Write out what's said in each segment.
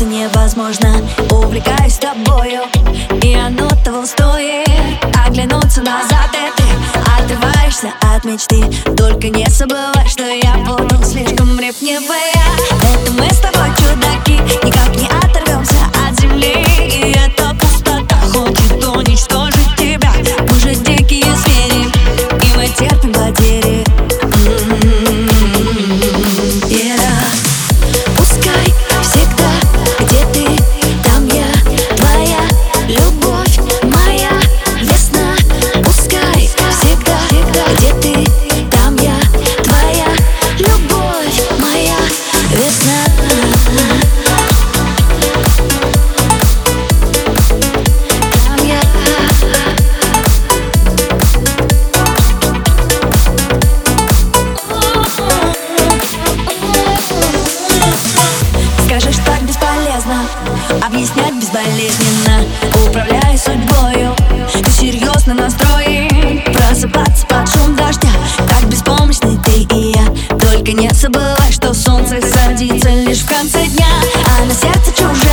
что невозможно. Увлекаюсь тобою, и оно того стоит. Оглянуться назад, и ты отрываешься от мечты. Только не забывай, что я буду слишком ревнивая. Это мы с тобой чудаки, Безболезненно. Управляя судьбою Ты серьезно настроен Просыпаться под шум дождя Так беспомощны ты и я. Только не забывай, что солнце садится лишь в конце дня А на сердце чужая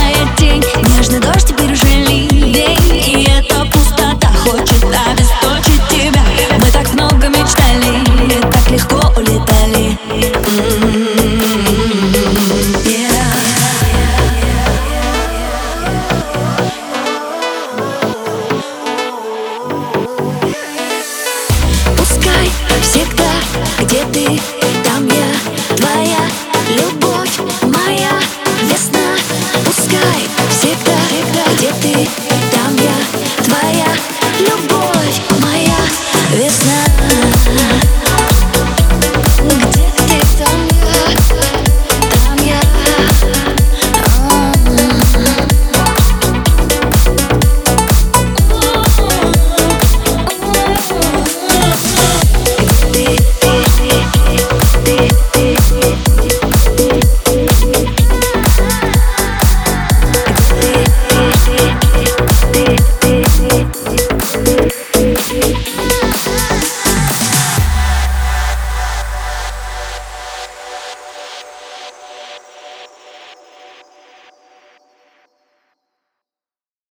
Пускай всегда, где ты, там я Твоя любовь,